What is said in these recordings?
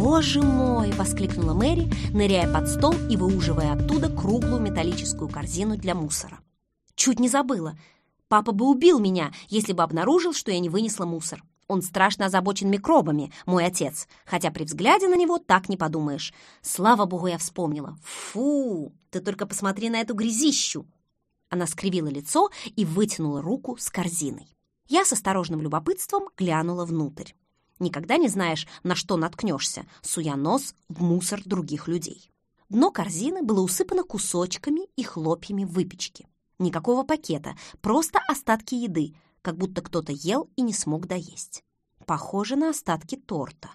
«Боже мой!» – воскликнула Мэри, ныряя под стол и выуживая оттуда круглую металлическую корзину для мусора. «Чуть не забыла. Папа бы убил меня, если бы обнаружил, что я не вынесла мусор. Он страшно озабочен микробами, мой отец, хотя при взгляде на него так не подумаешь. Слава богу, я вспомнила. Фу, ты только посмотри на эту грязищу!» Она скривила лицо и вытянула руку с корзиной. Я с осторожным любопытством глянула внутрь. Никогда не знаешь, на что наткнешься, суя нос в мусор других людей. Дно корзины было усыпано кусочками и хлопьями выпечки. Никакого пакета, просто остатки еды, как будто кто-то ел и не смог доесть. Похоже на остатки торта.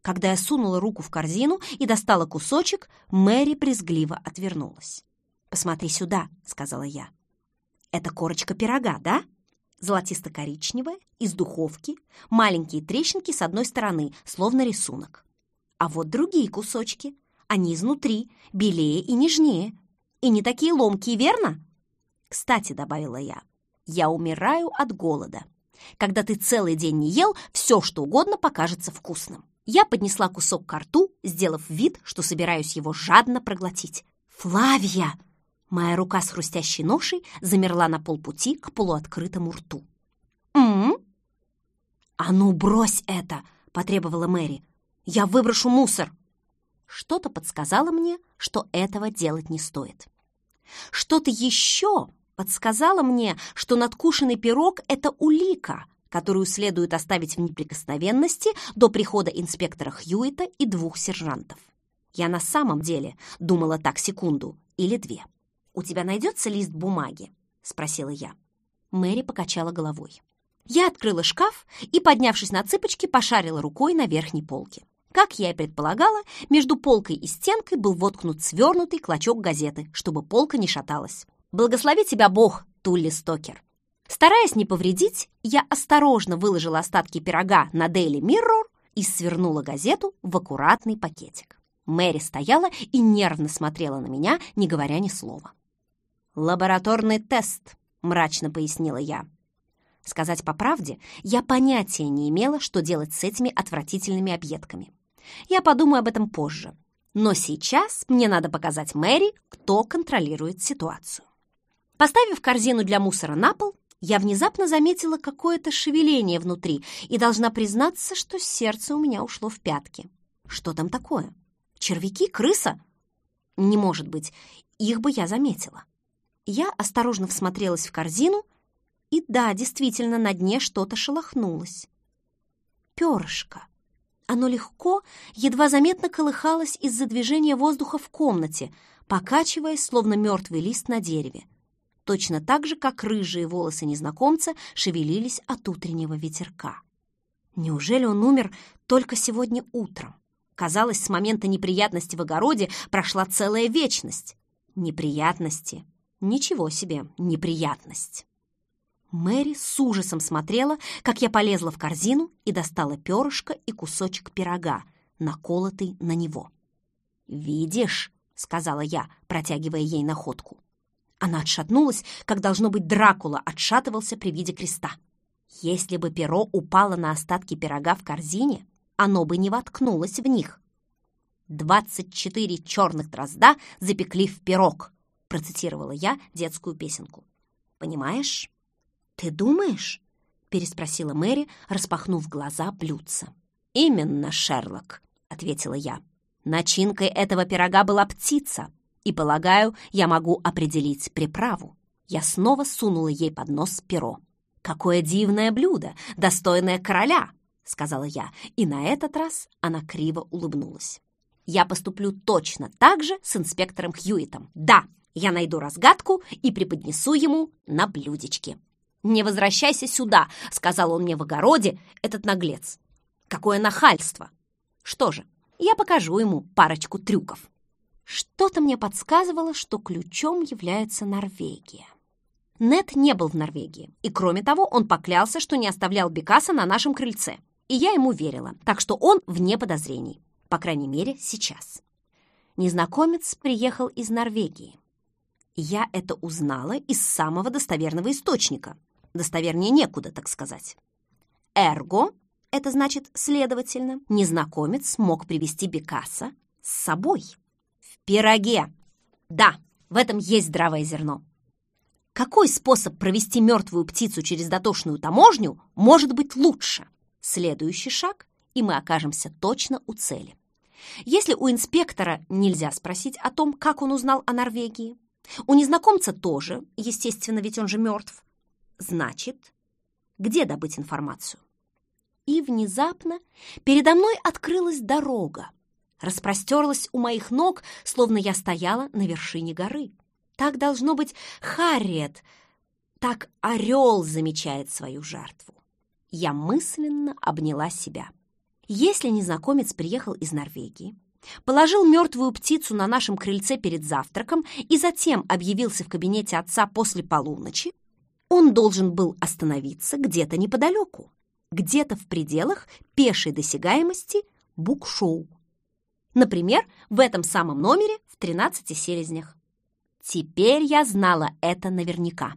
Когда я сунула руку в корзину и достала кусочек, Мэри брезгливо отвернулась. «Посмотри сюда», — сказала я. «Это корочка пирога, да?» Золотисто-коричневая, из духовки, маленькие трещинки с одной стороны, словно рисунок. А вот другие кусочки. Они изнутри, белее и нежнее. И не такие ломкие, верно? Кстати, добавила я, я умираю от голода. Когда ты целый день не ел, все, что угодно покажется вкусным. Я поднесла кусок к рту, сделав вид, что собираюсь его жадно проглотить. «Флавия!» Моя рука с хрустящей ношей замерла на полпути к полуоткрытому рту. «М-м?» «А ну, брось это!» — потребовала Мэри. «Я выброшу мусор!» Что-то подсказало мне, что этого делать не стоит. Что-то еще подсказало мне, что надкушенный пирог — это улика, которую следует оставить в неприкосновенности до прихода инспектора Хьюита и двух сержантов. Я на самом деле думала так секунду или две. «У тебя найдется лист бумаги?» — спросила я. Мэри покачала головой. Я открыла шкаф и, поднявшись на цыпочки, пошарила рукой на верхней полке. Как я и предполагала, между полкой и стенкой был воткнут свернутый клочок газеты, чтобы полка не шаталась. «Благослови тебя Бог, Тулли Стокер!» Стараясь не повредить, я осторожно выложила остатки пирога на Daily Mirror и свернула газету в аккуратный пакетик. Мэри стояла и нервно смотрела на меня, не говоря ни слова. «Лабораторный тест», — мрачно пояснила я. Сказать по правде, я понятия не имела, что делать с этими отвратительными объедками. Я подумаю об этом позже. Но сейчас мне надо показать Мэри, кто контролирует ситуацию. Поставив корзину для мусора на пол, я внезапно заметила какое-то шевеление внутри и должна признаться, что сердце у меня ушло в пятки. Что там такое? Червяки? Крыса? Не может быть, их бы я заметила. Я осторожно всмотрелась в корзину, и да, действительно, на дне что-то шелохнулось. Перышко. Оно легко, едва заметно колыхалось из-за движения воздуха в комнате, покачиваясь, словно мертвый лист на дереве. Точно так же, как рыжие волосы незнакомца шевелились от утреннего ветерка. Неужели он умер только сегодня утром? Казалось, с момента неприятности в огороде прошла целая вечность. Неприятности Ничего себе, неприятность. Мэри с ужасом смотрела, как я полезла в корзину и достала перышко и кусочек пирога, наколотый на него. «Видишь», — сказала я, протягивая ей находку. Она отшатнулась, как, должно быть, Дракула отшатывался при виде креста. Если бы перо упало на остатки пирога в корзине, оно бы не воткнулось в них. Двадцать четыре черных дрозда запекли в пирог, процитировала я детскую песенку. «Понимаешь?» «Ты думаешь?» — переспросила Мэри, распахнув глаза блюдца. «Именно, Шерлок», — ответила я. «Начинкой этого пирога была птица, и, полагаю, я могу определить приправу». Я снова сунула ей под нос перо. «Какое дивное блюдо, достойное короля!» — сказала я, и на этот раз она криво улыбнулась. «Я поступлю точно так же с инспектором Хьюитом. Да, я найду разгадку и преподнесу ему на блюдечке. «Не возвращайся сюда», — сказал он мне в огороде, этот наглец. «Какое нахальство!» Что же, я покажу ему парочку трюков. Что-то мне подсказывало, что ключом является Норвегия. Нет не был в Норвегии, и кроме того, он поклялся, что не оставлял Бекаса на нашем крыльце. И я ему верила, так что он вне подозрений, по крайней мере, сейчас. Незнакомец приехал из Норвегии. Я это узнала из самого достоверного источника. Достовернее некуда, так сказать. Эрго, Это значит, следовательно, незнакомец мог привести Бекаса с собой. В пироге. Да, в этом есть здравое зерно. Какой способ провести мертвую птицу через дотошную таможню может быть лучше? Следующий шаг, и мы окажемся точно у цели. Если у инспектора нельзя спросить о том, как он узнал о Норвегии, у незнакомца тоже, естественно, ведь он же мертв, значит, где добыть информацию? И внезапно передо мной открылась дорога, распростерлась у моих ног, словно я стояла на вершине горы. Так должно быть Харриет, так орел замечает свою жертву. Я мысленно обняла себя. Если незнакомец приехал из Норвегии, положил мертвую птицу на нашем крыльце перед завтраком и затем объявился в кабинете отца после полуночи, он должен был остановиться где-то неподалеку, где-то в пределах пешей досягаемости букшоу. Например, в этом самом номере в 13 селезнях. Теперь я знала это наверняка.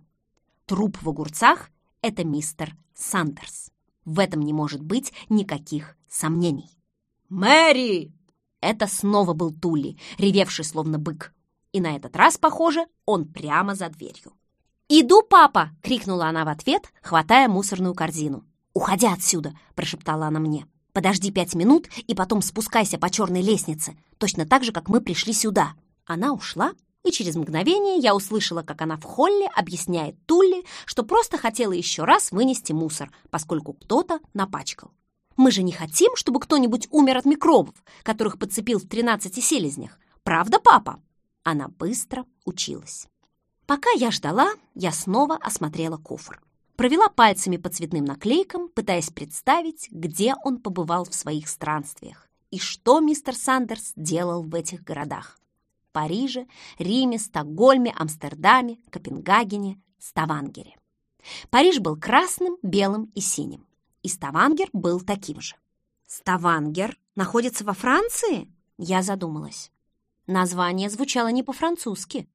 Труп в огурцах — это мистер Сандерс. В этом не может быть никаких сомнений. «Мэри!» Это снова был Тули, ревевший словно бык. И на этот раз, похоже, он прямо за дверью. «Иду, папа!» — крикнула она в ответ, хватая мусорную корзину. «Уходи отсюда!» — прошептала она мне. «Подожди пять минут и потом спускайся по черной лестнице, точно так же, как мы пришли сюда». Она ушла, и через мгновение я услышала, как она в холле объясняет Тулли, что просто хотела еще раз вынести мусор, поскольку кто-то напачкал. Мы же не хотим, чтобы кто-нибудь умер от микробов, которых подцепил в 13 селезнях. Правда, папа?» Она быстро училась. Пока я ждала, я снова осмотрела кофр. Провела пальцами по цветным наклейкам, пытаясь представить, где он побывал в своих странствиях и что мистер Сандерс делал в этих городах. Париже, Риме, Стокгольме, Амстердаме, Копенгагене, Ставангере. Париж был красным, белым и синим. И Ставангер был таким же. Ставангер находится во Франции? Я задумалась. Название звучало не по-французски,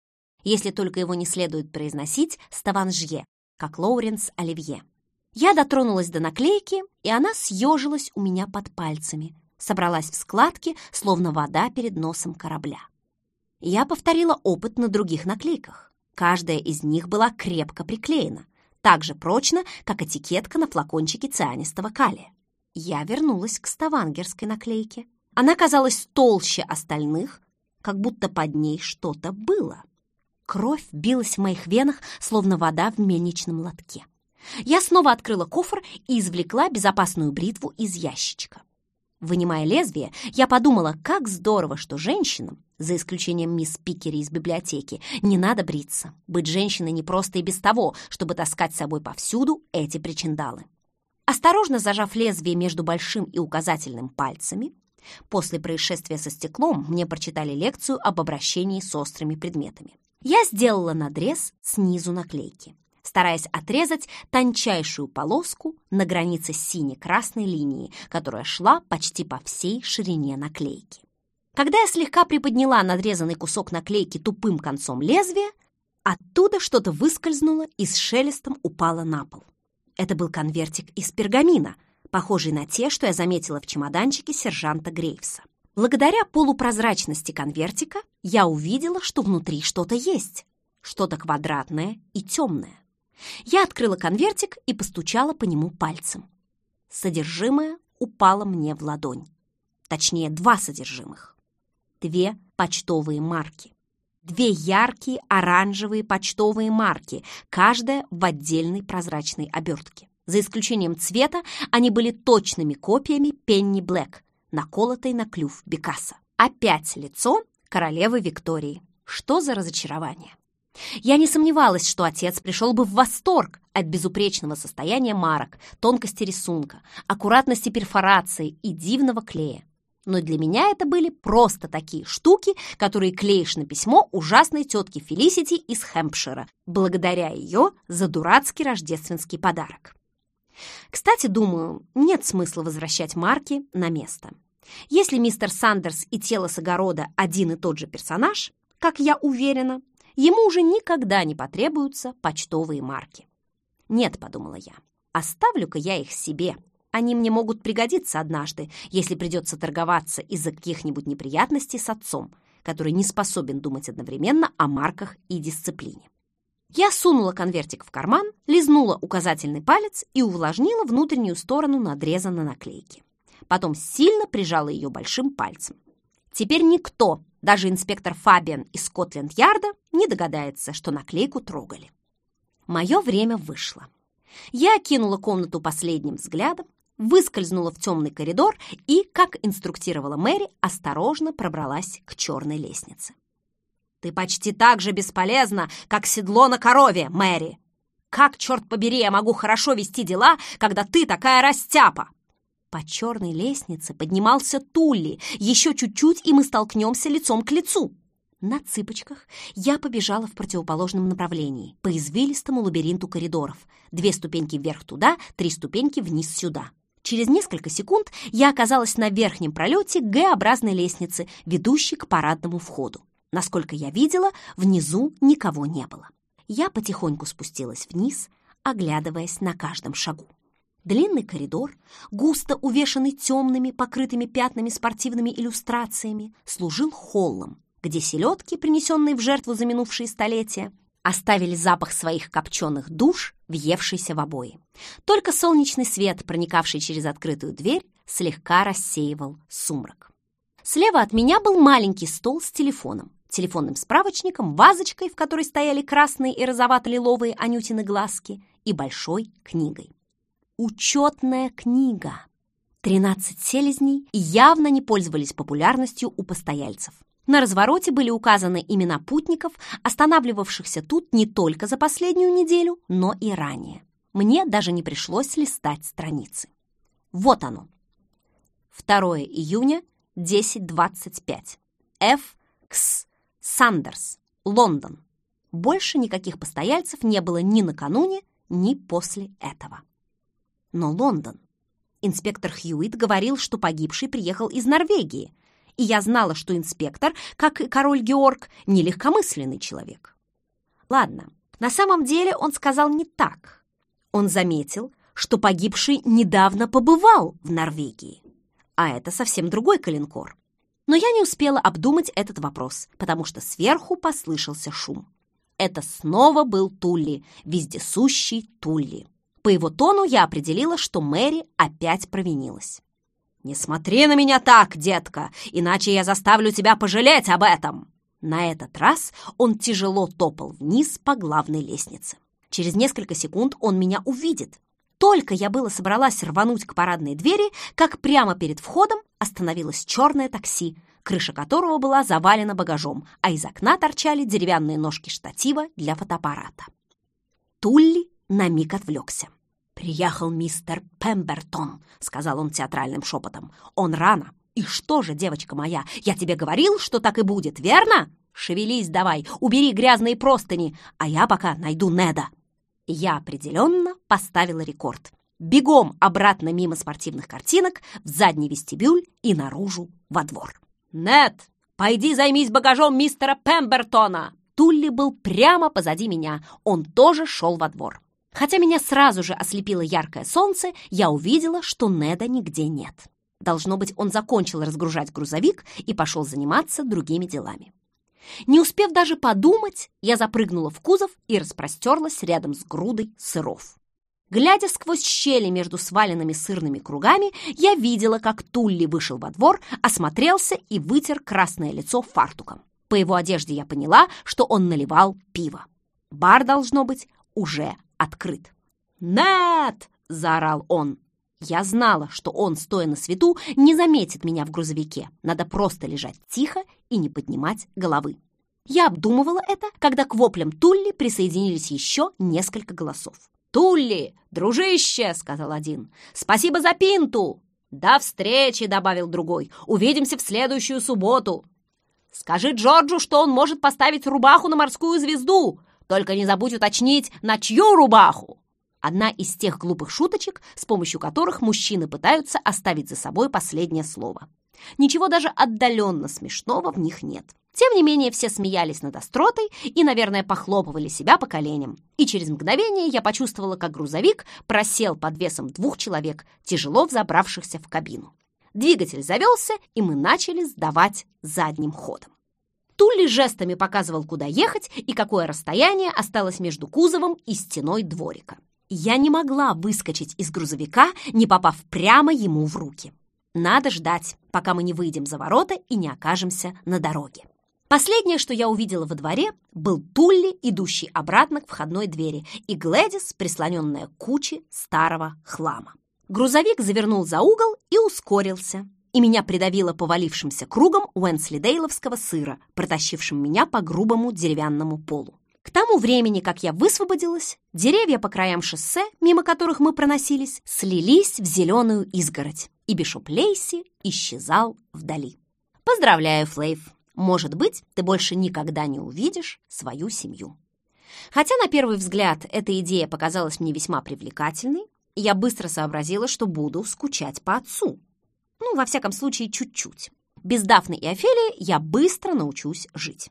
если только его не следует произносить Ставанжье, как Лоуренс Оливье. Я дотронулась до наклейки, и она съежилась у меня под пальцами, собралась в складки, словно вода перед носом корабля. Я повторила опыт на других наклейках. Каждая из них была крепко приклеена, так же прочно, как этикетка на флакончике цианистого калия. Я вернулась к ставангерской наклейке. Она казалась толще остальных, как будто под ней что-то было. Кровь билась в моих венах, словно вода в мельничном лотке. Я снова открыла кофр и извлекла безопасную бритву из ящичка. Вынимая лезвие, я подумала, как здорово, что женщинам, за исключением мисс Пикери из библиотеки, не надо бриться. Быть женщиной не просто и без того, чтобы таскать с собой повсюду эти причиндалы. Осторожно зажав лезвие между большим и указательным пальцами, после происшествия со стеклом мне прочитали лекцию об обращении с острыми предметами. Я сделала надрез снизу наклейки стараясь отрезать тончайшую полоску на границе синей-красной линии, которая шла почти по всей ширине наклейки. Когда я слегка приподняла надрезанный кусок наклейки тупым концом лезвия, оттуда что-то выскользнуло и с шелестом упало на пол. Это был конвертик из пергамина, похожий на те, что я заметила в чемоданчике сержанта Грейвса. Благодаря полупрозрачности конвертика я увидела, что внутри что-то есть, что-то квадратное и темное. Я открыла конвертик и постучала по нему пальцем. Содержимое упало мне в ладонь. Точнее, два содержимых. Две почтовые марки. Две яркие оранжевые почтовые марки, каждая в отдельной прозрачной обертке. За исключением цвета, они были точными копиями Пенни Блэк, наколотой на клюв Бекаса. Опять лицо королевы Виктории. Что за разочарование? Я не сомневалась, что отец пришел бы в восторг от безупречного состояния марок, тонкости рисунка, аккуратности перфорации и дивного клея. Но для меня это были просто такие штуки, которые клеишь на письмо ужасной тетки Фелисити из Хэмпшира, благодаря ее за дурацкий рождественский подарок. Кстати, думаю, нет смысла возвращать марки на место. Если мистер Сандерс и тело с огорода один и тот же персонаж, как я уверена, ему уже никогда не потребуются почтовые марки. «Нет», — подумала я, — «оставлю-ка я их себе. Они мне могут пригодиться однажды, если придется торговаться из-за каких-нибудь неприятностей с отцом, который не способен думать одновременно о марках и дисциплине. Я сунула конвертик в карман, лизнула указательный палец и увлажнила внутреннюю сторону надреза на наклейке. Потом сильно прижала ее большим пальцем. Теперь никто, даже инспектор Фабиан из Скотленд-Ярда, не догадается, что наклейку трогали. Мое время вышло. Я окинула комнату последним взглядом, выскользнула в темный коридор и, как инструктировала Мэри, осторожно пробралась к черной лестнице. «Ты почти так же бесполезна, как седло на корове, Мэри! Как, черт побери, я могу хорошо вести дела, когда ты такая растяпа?» По черной лестнице поднимался Тулли. Еще чуть-чуть, и мы столкнемся лицом к лицу. На цыпочках я побежала в противоположном направлении, по извилистому лабиринту коридоров. Две ступеньки вверх туда, три ступеньки вниз сюда. Через несколько секунд я оказалась на верхнем пролете Г-образной лестницы, ведущей к парадному входу. Насколько я видела, внизу никого не было. Я потихоньку спустилась вниз, оглядываясь на каждом шагу. Длинный коридор, густо увешанный темными, покрытыми пятнами спортивными иллюстрациями, служил холлом, где селедки, принесенные в жертву за минувшие столетия, оставили запах своих копченых душ, въевшийся в обои. Только солнечный свет, проникавший через открытую дверь, слегка рассеивал сумрак. Слева от меня был маленький стол с телефоном телефонным справочником, вазочкой, в которой стояли красные и розовато-лиловые анютины глазки, и большой книгой. Учетная книга. Тринадцать селезней явно не пользовались популярностью у постояльцев. На развороте были указаны имена путников, останавливавшихся тут не только за последнюю неделю, но и ранее. Мне даже не пришлось листать страницы. Вот оно. 2 июня, 10.25. Ф. Кс. Сандерс, Лондон. Больше никаких постояльцев не было ни накануне, ни после этого. Но Лондон. Инспектор Хьюит говорил, что погибший приехал из Норвегии, и я знала, что инспектор, как и король Георг, нелегкомысленный человек. Ладно, на самом деле он сказал не так. Он заметил, что погибший недавно побывал в Норвегии, а это совсем другой калинкор. Но я не успела обдумать этот вопрос, потому что сверху послышался шум. Это снова был Тулли, вездесущий Тулли. По его тону я определила, что Мэри опять провинилась. «Не смотри на меня так, детка, иначе я заставлю тебя пожалеть об этом!» На этот раз он тяжело топал вниз по главной лестнице. Через несколько секунд он меня увидит. Только я было собралась рвануть к парадной двери, как прямо перед входом остановилось черное такси, крыша которого была завалена багажом, а из окна торчали деревянные ножки штатива для фотоаппарата. Тулли на миг отвлекся. «Приехал мистер Пембертон», — сказал он театральным шепотом. «Он рано. И что же, девочка моя, я тебе говорил, что так и будет, верно? Шевелись давай, убери грязные простыни, а я пока найду Неда». Я определенно поставила рекорд бегом обратно мимо спортивных картинок в задний вестибюль и наружу во двор. «Нет, пойди займись багажом мистера Пембертона!» Тулли был прямо позади меня, он тоже шел во двор. Хотя меня сразу же ослепило яркое солнце, я увидела, что Неда нигде нет. Должно быть, он закончил разгружать грузовик и пошел заниматься другими делами. Не успев даже подумать, я запрыгнула в кузов и распростерлась рядом с грудой сыров. Глядя сквозь щели между сваленными сырными кругами, я видела, как Тулли вышел во двор, осмотрелся и вытер красное лицо фартуком. По его одежде я поняла, что он наливал пиво. Бар, должно быть, уже открыт. «Нет!» — заорал он. Я знала, что он, стоя на свету, не заметит меня в грузовике. Надо просто лежать тихо и не поднимать головы. Я обдумывала это, когда к воплям Тулли присоединились еще несколько голосов. «Тулли, дружище!» — сказал один. «Спасибо за пинту!» «До встречи!» — добавил другой. «Увидимся в следующую субботу!» «Скажи Джорджу, что он может поставить рубаху на морскую звезду! Только не забудь уточнить, на чью рубаху!» Одна из тех глупых шуточек, с помощью которых мужчины пытаются оставить за собой последнее слово. Ничего даже отдаленно смешного в них нет. Тем не менее, все смеялись над остротой и, наверное, похлопывали себя по коленям. И через мгновение я почувствовала, как грузовик просел под весом двух человек, тяжело взобравшихся в кабину. Двигатель завелся, и мы начали сдавать задним ходом. Тулли жестами показывал, куда ехать и какое расстояние осталось между кузовом и стеной дворика. Я не могла выскочить из грузовика, не попав прямо ему в руки. Надо ждать, пока мы не выйдем за ворота и не окажемся на дороге. Последнее, что я увидела во дворе, был Тулли, идущий обратно к входной двери, и Глэдис, прислоненная к куче старого хлама. Грузовик завернул за угол и ускорился, и меня придавило повалившимся кругом Уэнслидейловского сыра, протащившим меня по грубому деревянному полу. К тому времени, как я высвободилась, деревья по краям шоссе, мимо которых мы проносились, слились в зеленую изгородь, и Бишоп Лейси исчезал вдали. Поздравляю, Флейв! Может быть, ты больше никогда не увидишь свою семью. Хотя на первый взгляд эта идея показалась мне весьма привлекательной, я быстро сообразила, что буду скучать по отцу. Ну, во всяком случае, чуть-чуть. Без Дафны и Офелии я быстро научусь жить.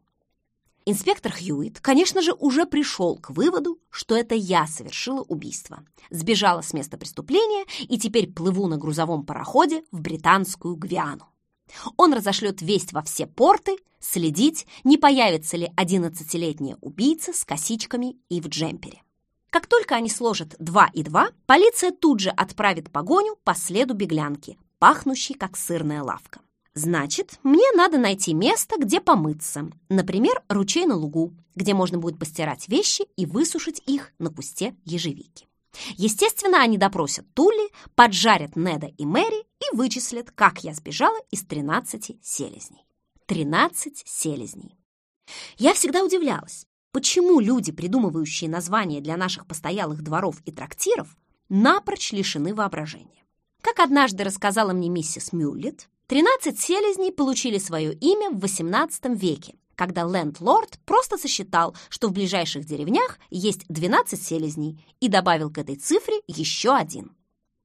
Инспектор Хьюит, конечно же, уже пришел к выводу, что это я совершила убийство. Сбежала с места преступления и теперь плыву на грузовом пароходе в британскую Гвиану. Он разошлет весть во все порты, следить, не появится ли 11-летняя убийца с косичками и в джемпере. Как только они сложат два и два, полиция тут же отправит погоню по следу беглянки, пахнущей как сырная лавка. Значит, мне надо найти место, где помыться. Например, ручей на лугу, где можно будет постирать вещи и высушить их на кусте ежевики. Естественно, они допросят Тули, поджарят Неда и Мэри и вычислят, как я сбежала из 13 селезней. 13 селезней. Я всегда удивлялась, почему люди, придумывающие названия для наших постоялых дворов и трактиров, напрочь лишены воображения. Как однажды рассказала мне миссис Мюллет, 13 селезней получили свое имя в XVIII веке когда ленд-лорд просто сосчитал, что в ближайших деревнях есть 12 селезней и добавил к этой цифре еще один.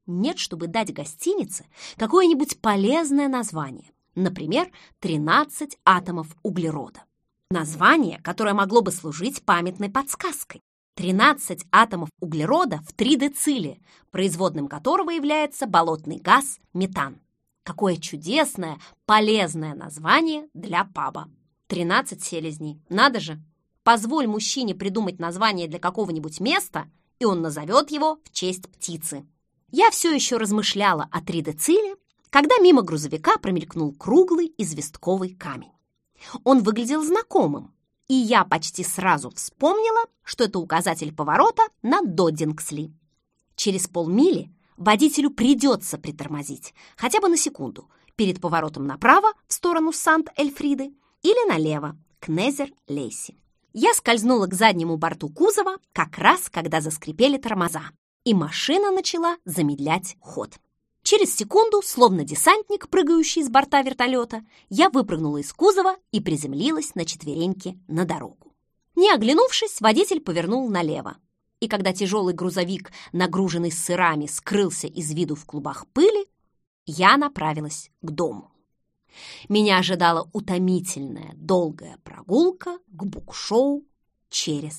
Нет, чтобы дать гостинице какое-нибудь полезное название, например, 13 атомов углерода. Название, которое могло бы служить памятной подсказкой. 13 атомов углерода в 3 дециле, производным которого является болотный газ метан. Какое чудесное, полезное название для паба. Тринадцать селезней. Надо же! Позволь мужчине придумать название для какого-нибудь места, и он назовет его в честь птицы. Я все еще размышляла о три дециле, когда мимо грузовика промелькнул круглый известковый камень. Он выглядел знакомым, и я почти сразу вспомнила, что это указатель поворота на Доддингсли. Через полмили водителю придется притормозить, хотя бы на секунду, перед поворотом направо в сторону Сант-Эльфриды или налево, к Незер-Лейси. Я скользнула к заднему борту кузова как раз, когда заскрипели тормоза, и машина начала замедлять ход. Через секунду, словно десантник, прыгающий с борта вертолета, я выпрыгнула из кузова и приземлилась на четвереньки на дорогу. Не оглянувшись, водитель повернул налево. И когда тяжелый грузовик, нагруженный сырами, скрылся из виду в клубах пыли, я направилась к дому. Меня ожидала утомительная долгая прогулка к букшоу через